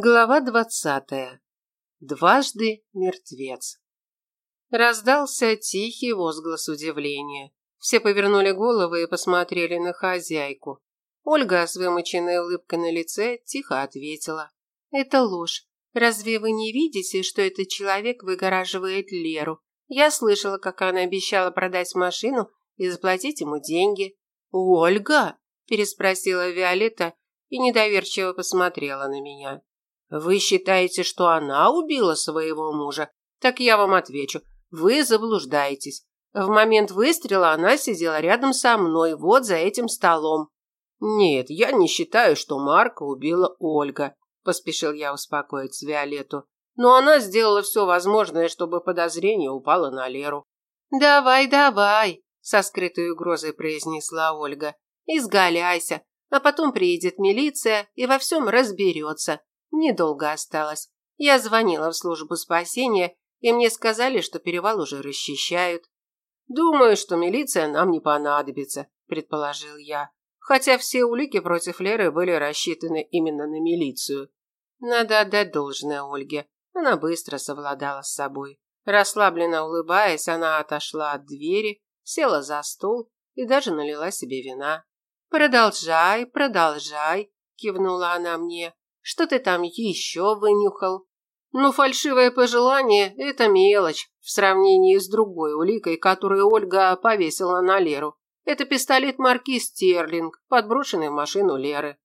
Глава двадцатая. Дважды мертвец. Раздался тихий возглас удивления. Все повернули головы и посмотрели на хозяйку. Ольга с вымученной улыбкой на лице тихо ответила. «Это ложь. Разве вы не видите, что этот человек выгораживает Леру? Я слышала, как она обещала продать машину и заплатить ему деньги». «Ольга?» – переспросила Виолетта и недоверчиво посмотрела на меня. Вы считаете, что она убила своего мужа? Так я вам отвечу. Вы заблуждаетесь. В момент выстрела она сидела рядом со мной, вот за этим столом. Нет, я не считаю, что Марка убила Ольга, поспешил я успокоить Виолетту. Но она сделала все возможное, чтобы подозрение упало на Леру. Давай, давай, со скрытой угрозой произнесла Ольга. Изгаляйся, а потом приедет милиция и во всем разберется. Недолго осталось. Я звонила в службу спасения, и мне сказали, что перевал уже расчищают. Думаю, что милиция нам не понадобится, предположил я. Хотя все улики против Леры были рассчитаны именно на милицию. Надо отдать должное Ольге. Она быстро совладала с собой. Расслабленно улыбаясь, она отошла от двери, села за стол и даже налила себе вина. «Продолжай, продолжай», – кивнула она мне. Что ты там еще вынюхал? Ну, фальшивое пожелание – это мелочь в сравнении с другой уликой, которую Ольга повесила на Леру. Это пистолет марки Стерлинг, подброшенный в машину Леры.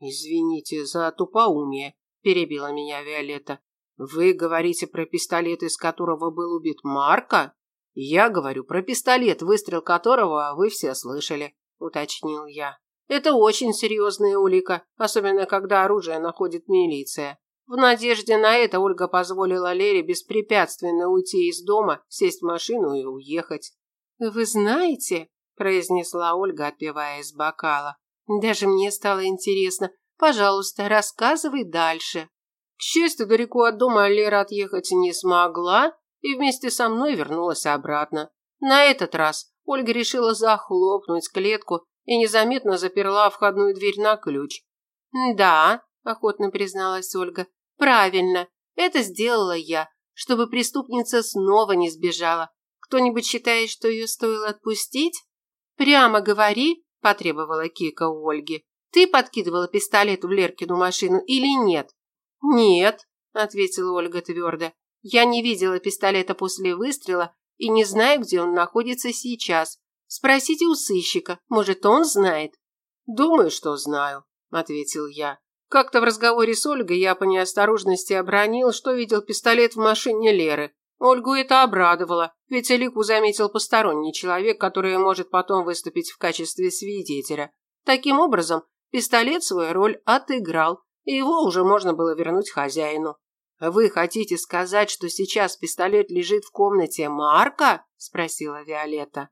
«Извините за тупоумие», – перебила меня Виолетта. «Вы говорите про пистолет, из которого был убит Марка?» «Я говорю про пистолет, выстрел которого вы все слышали», – уточнил я. Это очень серьезная улика, особенно когда оружие находит милиция. В надежде на это Ольга позволила Лере беспрепятственно уйти из дома, сесть в машину и уехать. «Вы знаете», – произнесла Ольга, отпивая из бокала, – «даже мне стало интересно. Пожалуйста, рассказывай дальше». К счастью, далеко от дома Лера отъехать не смогла и вместе со мной вернулась обратно. На этот раз Ольга решила захлопнуть клетку и незаметно заперла входную дверь на ключ. «Да», – охотно призналась Ольга, – «правильно, это сделала я, чтобы преступница снова не сбежала. Кто-нибудь считает, что ее стоило отпустить?» «Прямо говори», – потребовала Кика у Ольги. «Ты подкидывала пистолет в Леркину машину или нет?» «Нет», – ответила Ольга твердо. «Я не видела пистолета после выстрела и не знаю, где он находится сейчас. Спросите у сыщика, может, он знает. Думаю, что знаю, ответил я. Как-то в разговоре с Ольгой я по неосторожности обронил, что видел пистолет в машине Леры. Ольгу это обрадовало, ведь Элику заметил посторонний человек, который может потом выступить в качестве свидетеля. Таким образом, пистолет свою роль отыграл, и его уже можно было вернуть хозяину. «Вы хотите сказать, что сейчас пистолет лежит в комнате Марка?» – спросила Виолетта.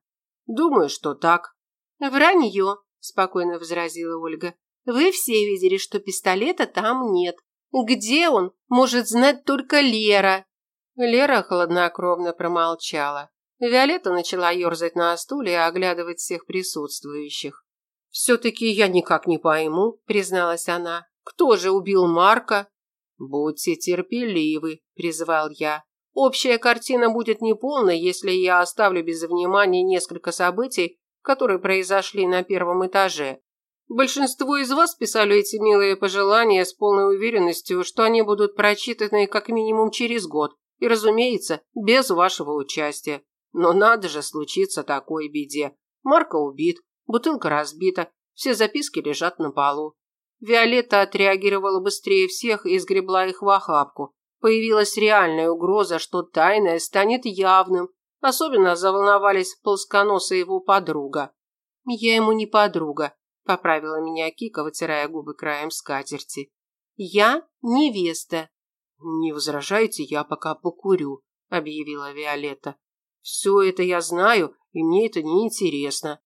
Думаю, что так. Вранье, спокойно возразила Ольга. Вы все видели, что пистолета там нет. Где он? Может знать только Лера. Лера хладнокровно промолчала. Виолетта начала ерзать на стуле и оглядывать всех присутствующих. «Все-таки я никак не пойму», – призналась она. «Кто же убил Марка?» «Будьте терпеливы», – призвал я. Общая картина будет неполной, если я оставлю без внимания несколько событий, которые произошли на первом этаже. Большинство из вас писали эти милые пожелания с полной уверенностью, что они будут прочитаны как минимум через год, и, разумеется, без вашего участия. Но надо же случиться такой беде. Марка убит, бутылка разбита, все записки лежат на полу. Виолетта отреагировала быстрее всех и сгребла их в охапку. Появилась реальная угроза, что тайное станет явным. Особенно заволновались плосконоса и его подруга. «Я ему не подруга», – поправила меня Кика, вытирая губы краем скатерти. «Я невеста». «Не возражайте, я пока покурю», – объявила Виолетта. «Все это я знаю, и мне это не интересно».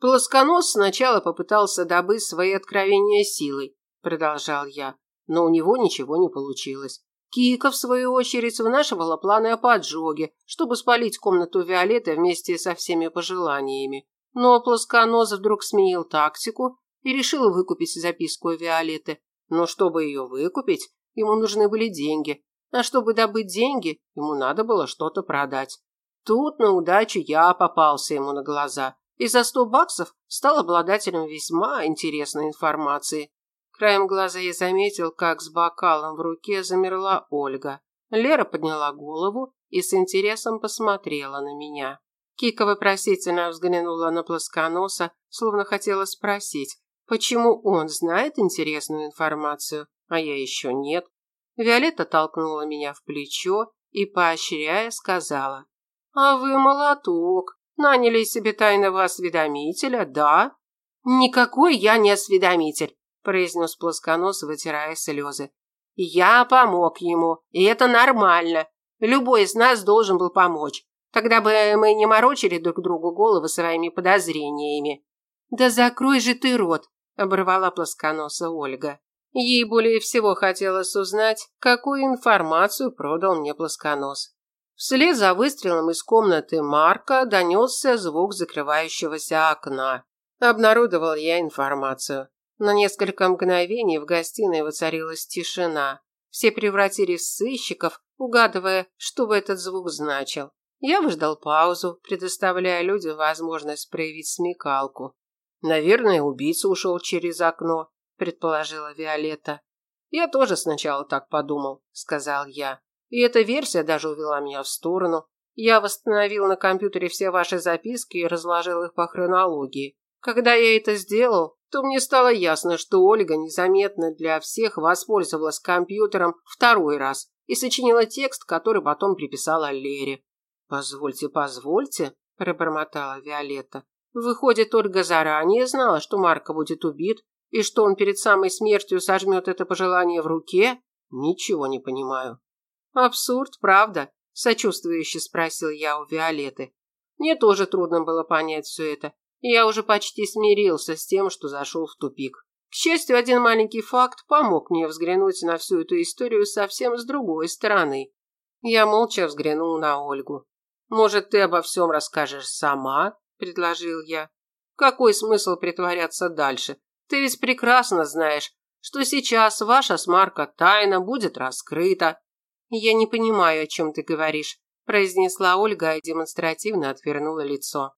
Плосконос сначала попытался добыть свои откровения силой, продолжал я, но у него ничего не получилось. Кика, в свою очередь, вынашивала планы о поджоге, чтобы спалить комнату Виолетты вместе со всеми пожеланиями. Но плосконос вдруг сменил тактику и решил выкупить записку Виолетты. Но чтобы ее выкупить, ему нужны были деньги. А чтобы добыть деньги, ему надо было что-то продать. Тут на удачу я попался ему на глаза и за сто баксов стал обладателем весьма интересной информации. Краем глаза я заметил, как с бокалом в руке замерла Ольга. Лера подняла голову и с интересом посмотрела на меня. Кика вопросительно взглянула на плосконоса, словно хотела спросить, почему он знает интересную информацию, а я еще нет. Виолетта толкнула меня в плечо и, поощряя, сказала, «А вы молоток, наняли себе тайного осведомителя, да?» «Никакой я не осведомитель», произнес плосконос, вытирая слезы. «Я помог ему, и это нормально. Любой из нас должен был помочь. Тогда бы мы не морочили друг другу головы своими подозрениями. Да закрой же ты рот, оборвала плосконоса Ольга. Ей более всего хотелось узнать, какую информацию продал мне плосконос. Вслед за выстрелом из комнаты Марка донесся звук закрывающегося окна. Обнародовал я информацию. На несколько мгновений в гостиной воцарилась тишина. Все превратились в сыщиков, угадывая, что бы этот звук значил. Я выждал паузу, предоставляя людям возможность проявить смекалку. Наверное, убийца ушел через окно, предположила Виолетта. Я тоже сначала так подумал, сказал я. И эта версия даже увела меня в сторону. Я восстановил на компьютере все ваши записки и разложил их по хронологии. Когда я это сделал, то мне стало ясно, что Ольга незаметно для всех воспользовалась компьютером второй раз и сочинила текст, который потом приписала Лере. «Позвольте, позвольте», – пробормотала Виолетта. «Выходит, Ольга заранее знала, что Марко будет убит, и что он перед самой смертью сожмет это пожелание в руке? Ничего не понимаю». «Абсурд, правда?» – сочувствующе спросил я у Виолетты. Мне тоже трудно было понять все это. Я уже почти смирился с тем, что зашел в тупик. К счастью, один маленький факт помог мне взглянуть на всю эту историю совсем с другой стороны. Я молча взглянул на Ольгу. «Может, ты обо всем расскажешь сама?» – предложил я. «Какой смысл притворяться дальше? Ты ведь прекрасно знаешь, что сейчас ваша с Марко тайна будет раскрыта». «Я не понимаю, о чем ты говоришь», – произнесла Ольга и демонстративно отвернула лицо.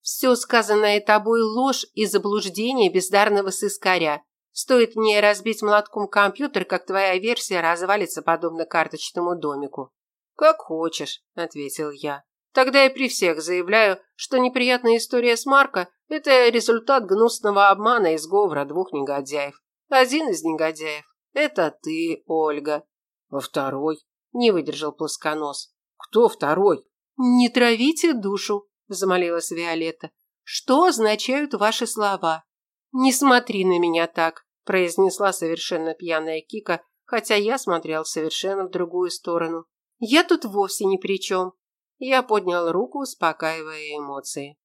«Все сказанное тобой ложь и заблуждение бездарного сыскаря. Стоит мне разбить молотком компьютер, как твоя версия развалится подобно карточному домику». «Как хочешь», – ответил я. Тогда я при всех заявляю, что неприятная история с Марко – это результат гнусного обмана и сговора двух негодяев. Один из негодяев – это ты, Ольга. А второй – не выдержал плосконос. Кто второй? Не травите душу, взмолилась Виолетта. Что означают ваши слова? Не смотри на меня так, произнесла совершенно пьяная Кика, хотя я смотрел совершенно в другую сторону. Я тут вовсе ни при чем. Я поднял руку, успокаивая эмоции.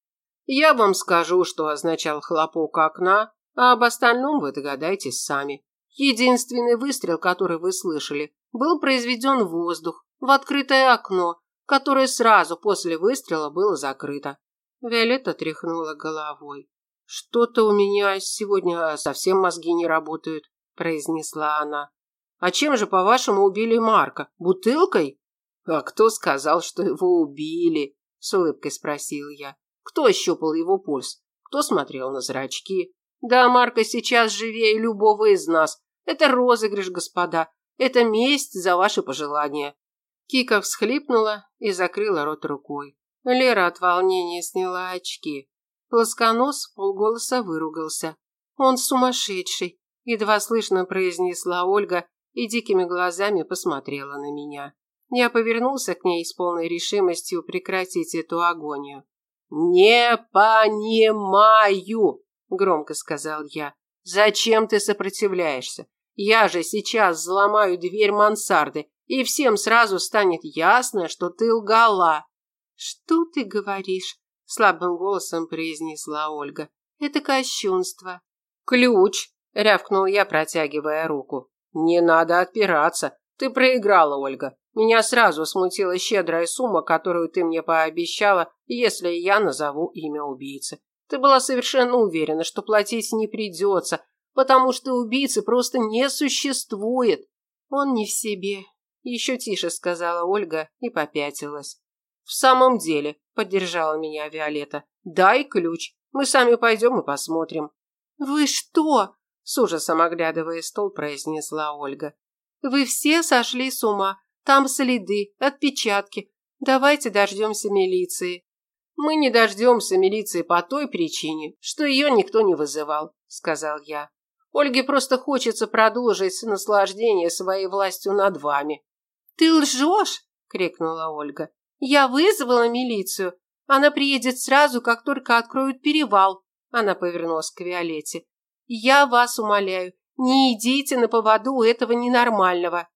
Я вам скажу, что означал хлопок окна, а об остальном вы догадаетесь сами. Единственный выстрел, который вы слышали, был произведен в воздух, в открытое окно, которое сразу после выстрела было закрыто. Виолетта тряхнула головой. «Что-то у меня сегодня совсем мозги не работают», – произнесла она. «А чем же, по-вашему, убили Марка? Бутылкой?» «А кто сказал, что его убили?» – с улыбкой спросил я. «Кто ощупал его пульс? Кто смотрел на зрачки? Да, Марка сейчас живее любого из нас. Это розыгрыш, господа. Это месть за ваши пожелания». Кика всхлипнула и закрыла рот рукой. Лера от волнения сняла очки. Плосконос полголоса выругался. «Он сумасшедший!» – едва слышно произнесла Ольга и дикими глазами посмотрела на меня. Я повернулся к ней с полной решимостью прекратить эту агонию. «Не понимаю!» – громко сказал я. «Зачем ты сопротивляешься? Я же сейчас взломаю дверь мансарды, и всем сразу станет ясно, что ты лгала». «Что ты говоришь?» – слабым голосом произнесла Ольга. «Это кощунство». «Ключ!» – рявкнул я, протягивая руку. «Не надо отпираться. Ты проиграла, Ольга. Меня сразу смутила щедрая сумма, которую ты мне пообещала, если я назову имя убийцы. Ты была совершенно уверена, что платить не придется, потому что убийцы просто не существует. Он не в себе. Еще тише сказала Ольга и попятилась. В самом деле, поддержала меня Виолетта. Дай ключ. Мы сами пойдем и посмотрим. Вы что? С ужасом оглядывая стол, произнесла Ольга. Вы все сошли с ума. Там следы, отпечатки. Давайте дождемся милиции. Мы не дождемся милиции по той причине, что ее никто не вызывал, сказал я. Ольге просто хочется продолжить наслаждение своей властью над вами. Ты лжешь? крикнула Ольга. Я вызвала милицию. Она приедет сразу, как только откроют перевал. Она повернулась к Виолетте. Я вас умоляю, не идите на поводу у этого ненормального.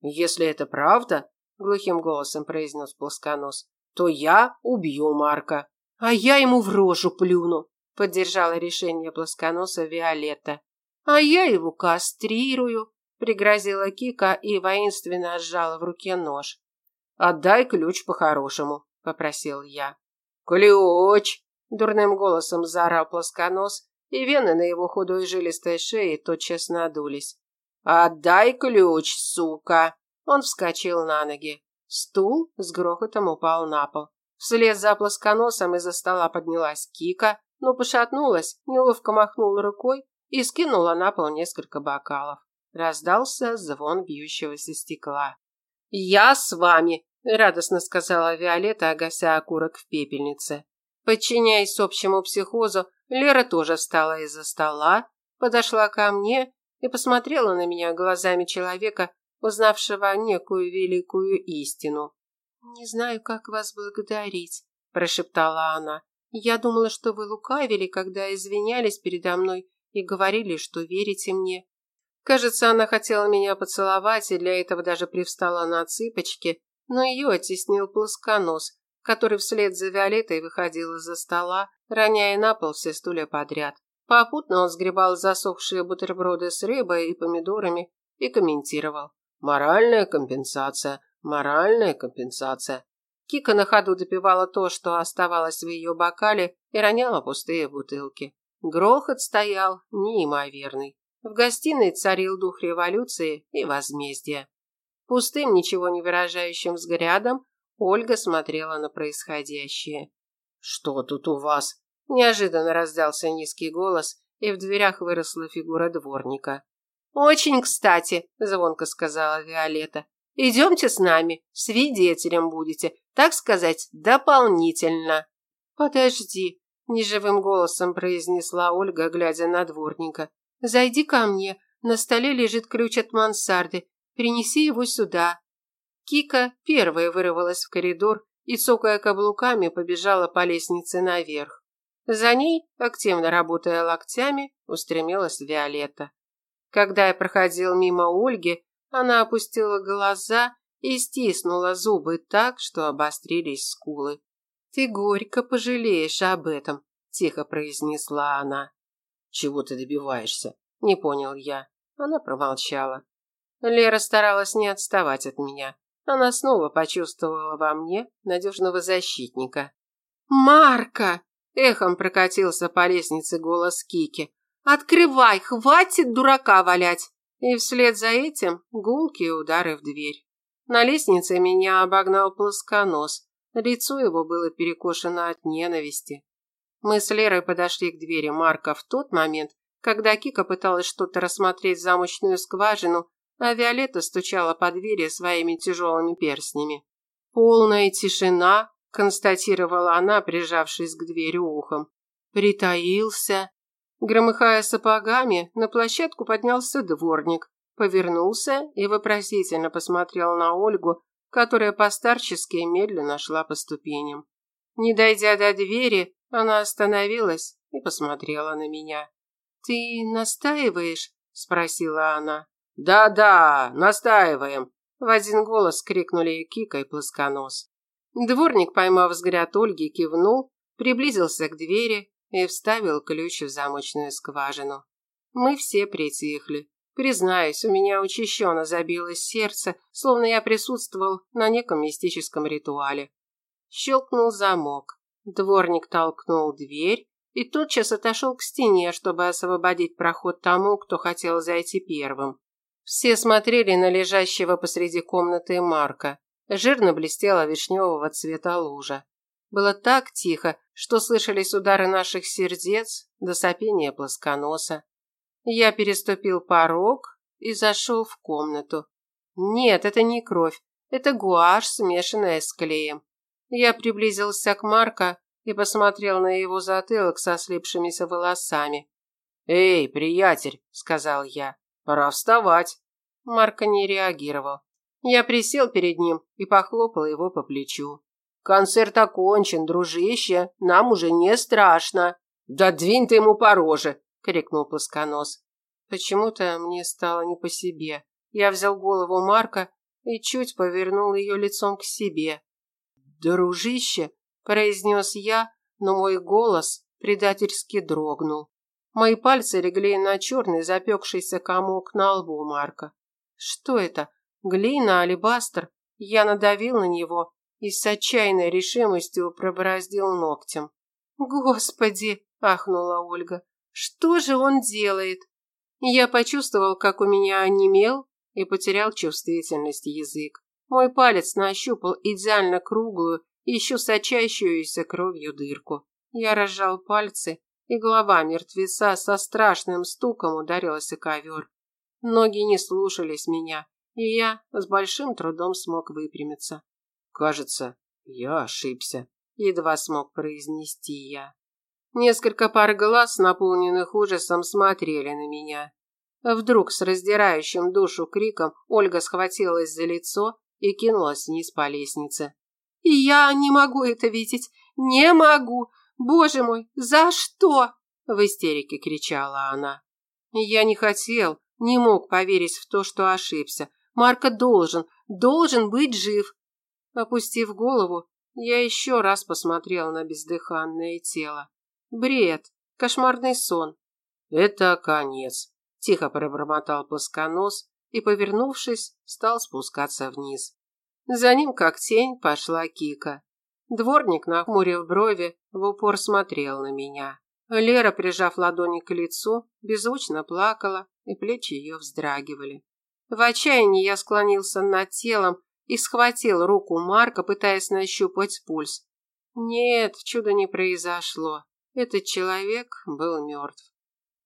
Если это правда, глухим голосом произнес плосконос, то я убью Марка. А я ему в рожу плюну, поддержала решение плосконоса Виолетта. А я его кастрирую, пригрозила Кика и воинственно сжала в руке нож. Отдай ключ по-хорошему, попросил я. Ключ! дурным голосом заорал плосконос, и вены на его худой жилистой шее тотчас надулись. Отдай ключ, сука! Он вскочил на ноги. Стул с грохотом упал на пол. Вслед за плосконосом из-за стола поднялась Кика, но пошатнулась, неловко махнула рукой и скинула на пол несколько бокалов. Раздался звон бьющегося стекла. «Я с вами!» – радостно сказала Виолетта, огася окурок в пепельнице. Подчиняясь общему психозу, Лера тоже встала из-за стола, подошла ко мне и посмотрела на меня глазами человека, узнавшего некую великую истину. «Не знаю, как вас благодарить», – прошептала она. «Я думала, что вы лукавили, когда извинялись передо мной и говорили, что верите мне. Кажется, она хотела меня поцеловать и для этого даже привстала на цыпочки, но ее оттеснил плосконос, который вслед за Виолеттой выходил из-за стола, роняя на пол все стулья подряд. Попутно он сгребал засохшие бутерброды с рыбой и помидорами и комментировал. «Моральная компенсация, моральная компенсация». Кика на ходу допивала то, что оставалось в ее бокале, и роняла пустые бутылки. Грохот стоял неимоверный. В гостиной царил дух революции и возмездия. Пустым, ничего не выражающим взглядом Ольга смотрела на происходящее. «Что тут у вас?» Неожиданно раздался низкий голос, и в дверях выросла фигура дворника. «Очень кстати», – звонко сказала Виолетта. «Идемте с нами, свидетелем будете, так сказать, дополнительно». «Подожди», неживым голосом произнесла Ольга, глядя на дворника. Зайди ко мне. На столе лежит ключ от мансарды. Принеси его сюда. Кика первая вырвалась в коридор и, цокая каблуками, побежала по лестнице наверх. За ней, активно работая локтями, устремилась Виолетта. Когда я проходил мимо Ольги, она опустила глаза и стиснула зубы так, что обострились скулы. «Ты горько пожалеешь об этом», – тихо произнесла она. «Чего ты добиваешься?» – не понял я. Она промолчала. Лера старалась не отставать от меня. Она снова почувствовала во мне надежного защитника. «Марка!» – эхом прокатился по лестнице голос Кики. «Открывай, хватит дурака валять!» И вслед за этим гулкие удары в дверь. На лестнице меня обогнал плосконос. Лицо его было перекошено от ненависти. Мы с Лерой подошли к двери Марка в тот момент, когда Кика пыталась что-то рассмотреть замочную скважину, а Виолетта стучала по двери своими тяжелыми перстнями. «Полная тишина», – констатировала она, прижавшись к двери ухом. «Притаился». Громыхая сапогами, на площадку поднялся дворник, повернулся и вопросительно посмотрел на Ольгу, которая постарчески медленно шла по ступеням. Не дойдя до двери, она остановилась и посмотрела на меня. «Ты настаиваешь?» – спросила она. «Да-да, настаиваем!» – в один голос крикнули Кика и Плосконос. Дворник, поймав взгляд Ольги, кивнул, приблизился к двери и вставил ключ в замочную скважину. Мы все притихли. Признаюсь, у меня учащенно забилось сердце, словно я присутствовал на неком мистическом ритуале. Щелкнул замок. Дворник толкнул дверь и тотчас отошел к стене, чтобы освободить проход тому, кто хотел зайти первым. Все смотрели на лежащего посреди комнаты Марка. Жирно блестела вишневого цвета лужа. Было так тихо, что слышались удары наших сердец до сопения плосконоса. Я переступил порог и зашел в комнату. Нет, это не кровь, это гуашь, смешанная с клеем. Я приблизился к Марка и посмотрел на его затылок со слипшимися волосами. «Эй, приятель», – сказал я, – «пора вставать». Марка не реагировал. Я присел перед ним и похлопал его по плечу. «Концерт окончен, дружище, нам уже не страшно». «Да двинь ты ему по роже!» – крикнул плосконос. Почему-то мне стало не по себе. Я взял голову Марка и чуть повернул ее лицом к себе. «Дружище!» – произнес я, но мой голос предательски дрогнул. Мои пальцы легли на черный запекшийся комок на лбу Марка. Что это? Глина, алебастр? Я надавил на него и с отчаянной решимостью пробороздил ногтем. «Господи!» – ахнула Ольга. «Что же он делает?» Я почувствовал, как у меня онемел и потерял чувствительность язык. Мой палец нащупал идеально круглую, еще сочащуюся кровью дырку. Я разжал пальцы, и голова мертвеца со страшным стуком ударилась о ковер. Ноги не слушались меня, и я с большим трудом смог выпрямиться. «Кажется, я ошибся», – едва смог произнести я. Несколько пар глаз, наполненных ужасом, смотрели на меня. Вдруг с раздирающим душу криком Ольга схватилась за лицо и кинулась вниз по лестнице. «Я не могу это видеть! Не могу! Боже мой, за что?» В истерике кричала она. Я не хотел, не мог поверить в то, что ошибся. Марко должен, должен быть жив. Опустив голову, я еще раз посмотрел на бездыханное тело. Бред, кошмарный сон. Это конец, тихо пробормотал плосконос и, повернувшись, стал спускаться вниз. За ним, как тень, пошла Кика. Дворник, нахмурив брови, в упор смотрел на меня. Лера, прижав ладони к лицу, беззвучно плакала, и плечи ее вздрагивали. В отчаянии я склонился над телом и схватил руку Марка, пытаясь нащупать пульс. Нет, чуда не произошло. Этот человек был мертв.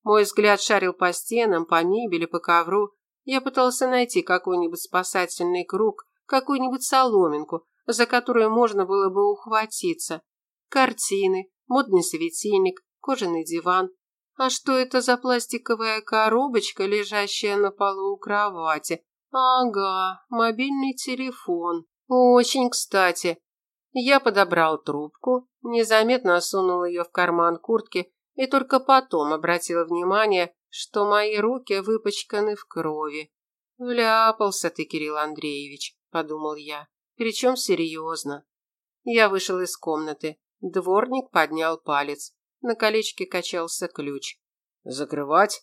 Мой взгляд шарил по стенам, по мебели, по ковру. Я пытался найти какой-нибудь спасательный круг, какую-нибудь соломинку, за которую можно было бы ухватиться. Картины, модный светильник, кожаный диван. А что это за пластиковая коробочка, лежащая на полу у кровати? Ага, мобильный телефон. Очень кстати. Я подобрал трубку, незаметно сунул ее в карман куртки и только потом обратил внимание, что мои руки выпачканы в крови. «Вляпался ты, Кирилл Андреевич», – подумал я. «Причем серьезно». Я вышел из комнаты. Дворник поднял палец. На колечке качался ключ. «Закрывать?»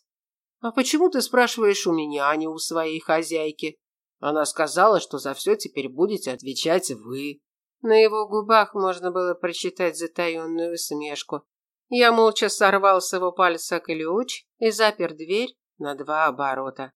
«А почему ты спрашиваешь у меня, а не у своей хозяйки?» Она сказала, что за все теперь будете отвечать вы. На его губах можно было прочитать затаенную усмешку. Я молча сорвал с его пальца ключ и запер дверь на два оборота.